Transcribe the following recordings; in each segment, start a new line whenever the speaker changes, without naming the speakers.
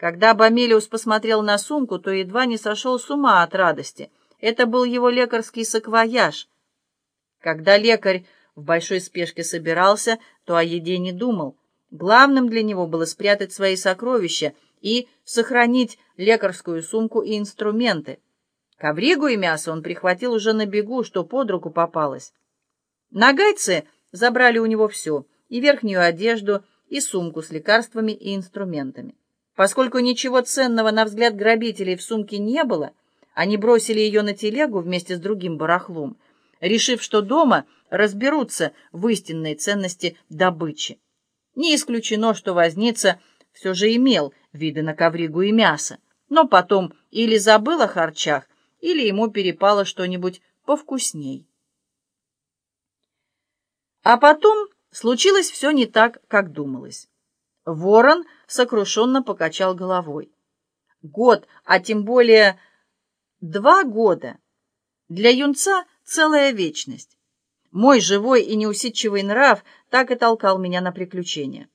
Когда Бамелиус посмотрел на сумку, то едва не сошел с ума от радости. Это был его лекарский саквояж. Когда лекарь в большой спешке собирался, то о еде не думал. Главным для него было спрятать свои сокровища и сохранить лекарскую сумку и инструменты. Ковригу и мясо он прихватил уже на бегу, что под руку попалось. Нагайцы забрали у него все, и верхнюю одежду, и сумку с лекарствами и инструментами. Поскольку ничего ценного на взгляд грабителей в сумке не было, они бросили ее на телегу вместе с другим барахлом, решив, что дома разберутся в истинной ценности добычи. Не исключено, что возница все же имел виды на ковригу и мясо, но потом или забыл о харчах, или ему перепало что-нибудь повкусней. А потом случилось все не так, как думалось. Ворон сокрушенно покачал головой. Год, а тем более два года. Для юнца целая вечность. Мой живой и неусидчивый нрав так и толкал меня на приключения.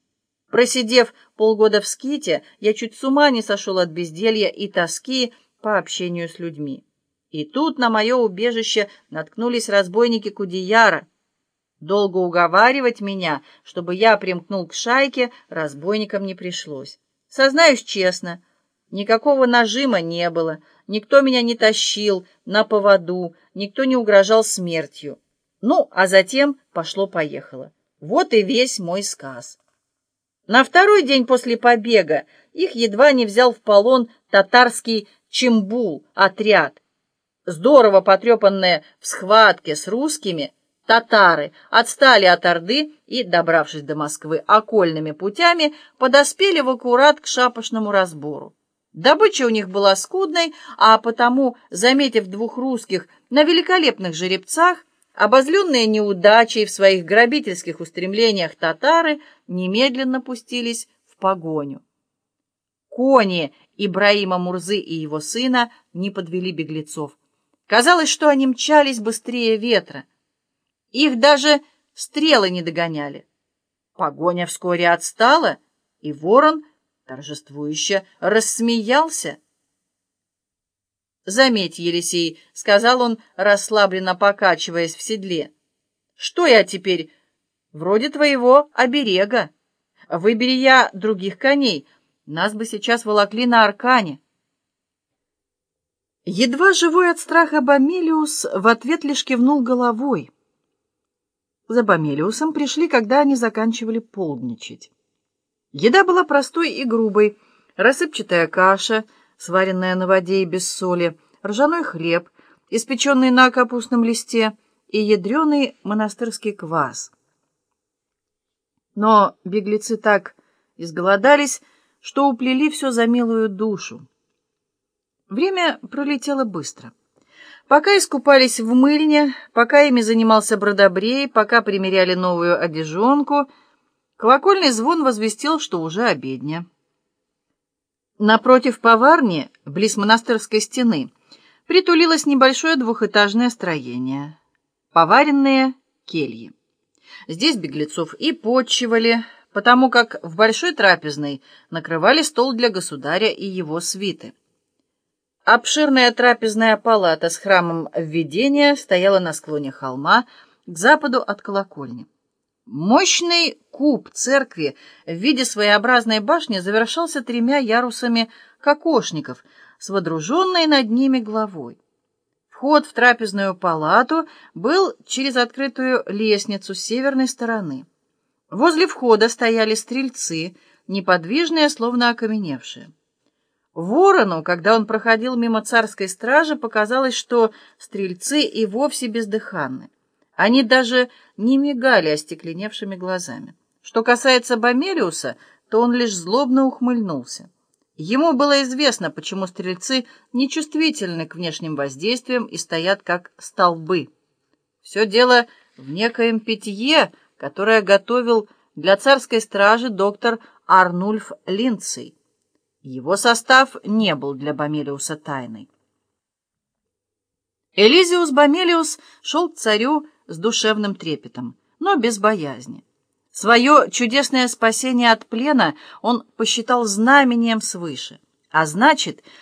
Просидев полгода в ските, я чуть с ума не сошел от безделья и тоски по общению с людьми. И тут на мое убежище наткнулись разбойники Кудияра — Долго уговаривать меня, чтобы я примкнул к шайке, разбойникам не пришлось. Сознаюсь честно, никакого нажима не было, никто меня не тащил на поводу, никто не угрожал смертью. Ну, а затем пошло-поехало. Вот и весь мой сказ. На второй день после побега их едва не взял в полон татарский Чембул, отряд. Здорово потрепанные в схватке с русскими, татары отстали от Орды и, добравшись до Москвы окольными путями, подоспели в аккурат к шапошному разбору. Добыча у них была скудной, а потому, заметив двух русских на великолепных жеребцах, обозленные неудачей в своих грабительских устремлениях татары немедленно пустились в погоню. Кони Ибраима Мурзы и его сына не подвели беглецов. Казалось, что они мчались быстрее ветра — их даже стрелы не догоняли. Погоня вскоре отстала, и ворон торжествующе рассмеялся. «Заметь, Елисей», — сказал он, расслабленно покачиваясь в седле, — «что я теперь? Вроде твоего оберега. Выбери я других коней, нас бы сейчас волокли на аркане». Едва живой от страха Бамилиус в ответ лишь кивнул головой. За Бомелиусом пришли, когда они заканчивали полдничать. Еда была простой и грубой. Рассыпчатая каша, сваренная на воде и без соли, ржаной хлеб, испеченный на капустном листе и ядреный монастырский квас. Но беглецы так изголодались, что уплели все за милую душу. Время пролетело быстро. Пока искупались в мыльне, пока ими занимался Бродобрей, пока примеряли новую одежонку, колокольный звон возвестил, что уже обедня. Напротив поварни, близ монастырской стены, притулилось небольшое двухэтажное строение. Поваренные кельи. Здесь беглецов и почивали, потому как в большой трапезной накрывали стол для государя и его свиты. Обширная трапезная палата с храмом введения стояла на склоне холма к западу от колокольни. Мощный куб церкви в виде своеобразной башни завершался тремя ярусами кокошников с водруженной над ними главой. Вход в трапезную палату был через открытую лестницу с северной стороны. Возле входа стояли стрельцы, неподвижные, словно окаменевшие. Ворону, когда он проходил мимо царской стражи, показалось, что стрельцы и вовсе бездыханны. Они даже не мигали остекленевшими глазами. Что касается Бомелиуса, то он лишь злобно ухмыльнулся. Ему было известно, почему стрельцы нечувствительны к внешним воздействиям и стоят как столбы. Все дело в некоем питье, которое готовил для царской стражи доктор Арнульф Линдцей. Его состав не был для Бомелиуса тайной. Элизиус Бомелиус шел к царю с душевным трепетом, но без боязни. Свое чудесное спасение от плена он посчитал знамением свыше, а значит,